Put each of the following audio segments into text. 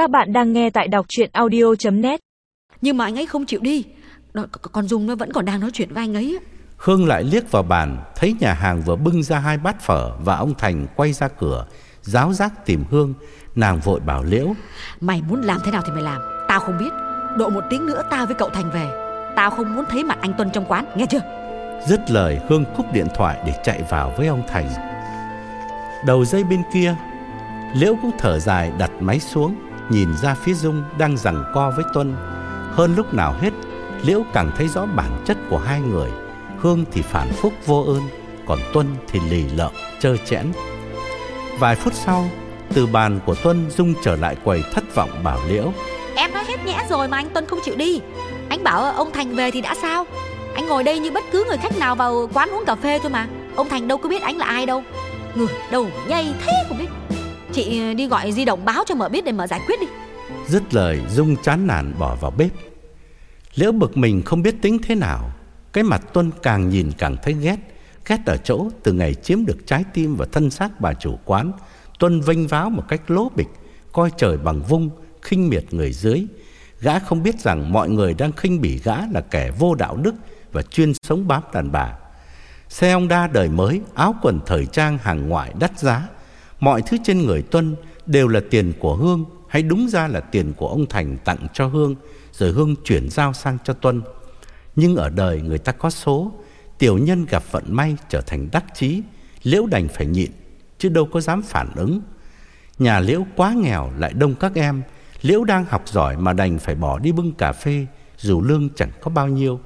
Các bạn đang nghe tại đọc chuyện audio.net Nhưng mà anh ấy không chịu đi. Đó, Con Dung nó vẫn còn đang nói chuyện với anh ấy á. Hương lại liếc vào bàn Thấy nhà hàng vừa bưng ra hai bát phở Và ông Thành quay ra cửa Giáo giác tìm Hương. Nàng vội bảo Liễu Mày muốn làm thế nào thì mày làm. Tao không biết. Độ một tiếng nữa tao với cậu Thành về. Tao không muốn thấy mặt anh Tuân trong quán Nghe chưa? Dứt lời Hương cúp điện thoại để chạy vào với ông Thành. Đầu dây bên kia Liễu cũng thở dài đặt máy xuống Nhìn ra phía Dung đang giằng co với Tuân. Hơn lúc nào hết Liễu càng thấy rõ bản chất của hai người. Hương thì phản phúc vô ơn Còn Tuân thì lì lợm, trơ chẽn. Vài phút sau Từ bàn của Tuân Dung trở lại quầy thất vọng bảo Liễu. Em nói hết nhẽ rồi mà anh Tuân không chịu đi. Anh bảo ông Thành về thì đã sao? Anh ngồi đây như bất cứ người khách nào vào quán uống cà phê thôi mà. Ông Thành đâu có biết anh là ai đâu. Người đầu nhây thế không biết. Chị đi gọi di động báo cho mở biết để mở giải quyết đi. Dứt lời Dung chán nản bỏ vào bếp. Liễu bực mình không biết tính thế nào Cái mặt Tuân càng nhìn càng thấy ghét. Ghét ở chỗ từ ngày chiếm được trái tim và thân xác bà chủ quán Tuân vênh váo một cách lố bịch Coi trời bằng vung khinh miệt người dưới. Gã không biết rằng mọi người đang khinh bỉ gã là kẻ vô đạo đức Và chuyên sống bám đàn bà. Xe Honda đời mới, áo quần thời trang hàng ngoại đắt giá Mọi thứ trên người Tuân đều là tiền của Hương, Hay đúng ra là tiền của ông Thành tặng cho Hương, Rồi Hương chuyển giao sang cho Tuân. Nhưng ở đời người ta có số, Tiểu nhân gặp vận may trở thành đắc chí, Liễu đành phải nhịn, Chứ đâu có dám phản ứng. Nhà Liễu quá nghèo lại đông các em, Liễu đang học giỏi mà đành phải bỏ đi bưng cà phê, Dù lương chẳng có bao nhiêu.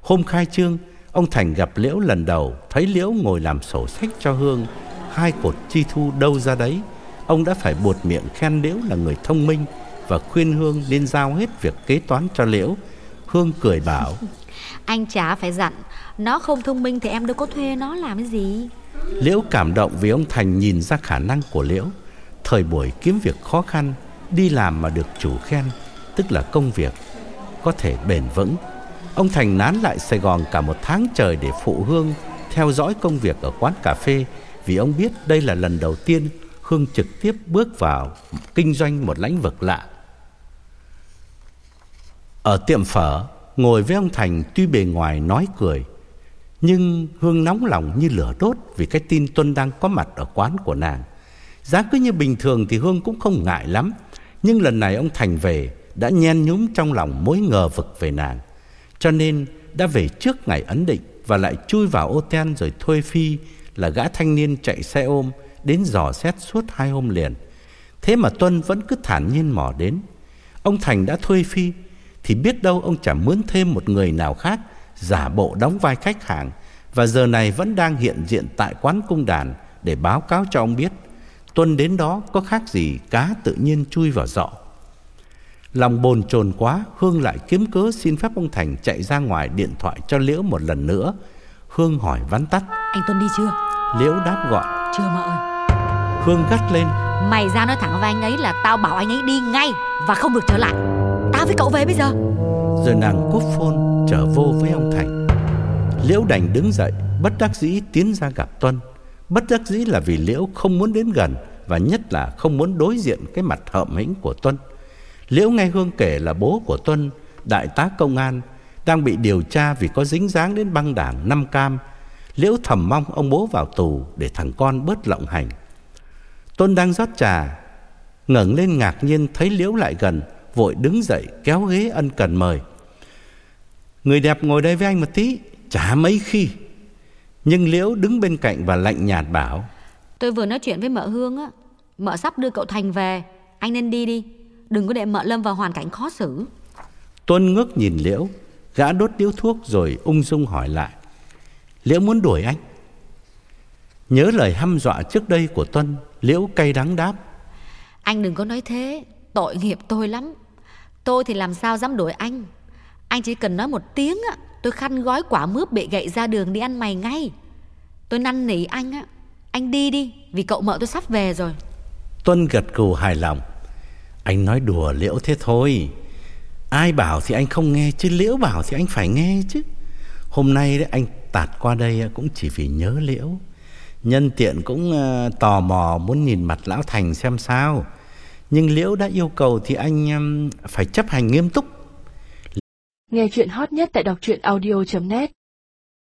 Hôm khai trương, Ông Thành gặp Liễu lần đầu, Thấy Liễu ngồi làm sổ sách cho Hương Hai cột chi thu đâu ra đấy Ông đã phải buột miệng khen Liễu là người thông minh Và khuyên Hương nên giao hết việc kế toán cho Liễu. Hương cười bảo Anh chả phải dặn Nó không thông minh thì em đâu có thuê nó làm cái gì. Liễu cảm động vì ông Thành nhìn ra khả năng của Liễu. Thời buổi kiếm việc khó khăn Đi làm mà được chủ khen Tức là công việc Có thể bền vững. Ông Thành nán lại Sài Gòn cả một tháng trời để phụ Hương Theo dõi công việc ở quán cà phê vì ông biết đây là lần đầu tiên Hương trực tiếp bước vào Kinh doanh một lĩnh vực lạ. Ở tiệm phở, Ngồi với ông Thành tuy bề ngoài nói cười, Nhưng Hương nóng lòng như lửa đốt Vì cái tin Tuân đang có mặt ở quán của nàng. Giá cứ như bình thường thì Hương cũng không ngại lắm, Nhưng lần này ông Thành về Đã nhen nhúm trong lòng mối ngờ vực về nàng, Cho nên đã về trước ngày ấn định Và lại chui vào ô ten rồi thuê Phi là gã thanh niên chạy xe ôm Đến dò xét suốt hai hôm liền. Thế mà Tuân vẫn cứ thản nhiên mò đến. Ông Thành đã thuê Phi, Thì biết đâu ông chẳng mướn thêm một người nào khác Giả bộ đóng vai khách hàng, Và giờ này vẫn đang hiện diện tại quán cung đàn Để báo cáo cho ông biết Tuân đến đó có khác gì cá tự nhiên chui vào giọ Lòng bồn chồn quá, Hương lại kiếm cớ xin phép ông Thành chạy ra ngoài điện thoại cho Liễu một lần nữa. Hương hỏi vắn tắt. Anh Tuân đi chưa? Liễu đáp gọi. Chưa mà ơi. Hương gắt lên. Mày ra nói thẳng với anh ấy là tao bảo anh ấy đi ngay Và không được trở lại. Tao với cậu về bây giờ. Rồi nàng cúp phone trở vô với ông Thành. Liễu đành đứng dậy Bất đắc dĩ tiến ra gặp Tuân. Bất đắc dĩ là vì Liễu không muốn đến gần Và nhất là không muốn đối diện cái mặt hợm hĩnh của Tuân. Liễu nghe Hương kể là bố của Tuân Đại tá công an Đang bị điều tra vì có dính dáng đến băng đảng Năm Cam Liễu thầm mong ông bố vào tù Để thằng con bớt lộng hành. Tuân đang rót trà ngẩng lên ngạc nhiên thấy Liễu lại gần Vội đứng dậy kéo ghế ân cần mời. Người đẹp ngồi đây với anh một tí Chả mấy khi. Nhưng Liễu đứng bên cạnh và lạnh nhạt bảo Tôi vừa nói chuyện với mợ Hương á Mợ sắp đưa cậu Thành về Anh nên đi đi Đừng có để mợ lâm vào hoàn cảnh khó xử. Tuân ngước nhìn Liễu Gã đốt điếu thuốc rồi ung dung hỏi lại Liễu muốn đuổi anh? Nhớ lời hăm dọa trước đây của Tuân Liễu cay đắng đáp. Anh đừng có nói thế Tội nghiệp tôi lắm. Tôi thì làm sao dám đuổi anh? Anh chỉ cần nói một tiếng á Tôi khăn gói quả mướp bị gậy ra đường đi ăn mày ngay. Tôi năn nỉ anh á Anh đi đi Vì cậu mợ tôi sắp về rồi. Tuân gật gù hài lòng. Anh nói đùa Liễu thế thôi. Ai bảo thì anh không nghe Chứ Liễu bảo thì anh phải nghe chứ Hôm nay đấy anh tạt qua đây Cũng chỉ vì nhớ Liễu. Nhân tiện cũng uh, tò mò Muốn nhìn mặt Lão Thành xem sao. Nhưng Liễu đã yêu cầu thì anh um, phải chấp hành nghiêm túc. Nghe chuyện hot nhất tại đọc truyện audio.net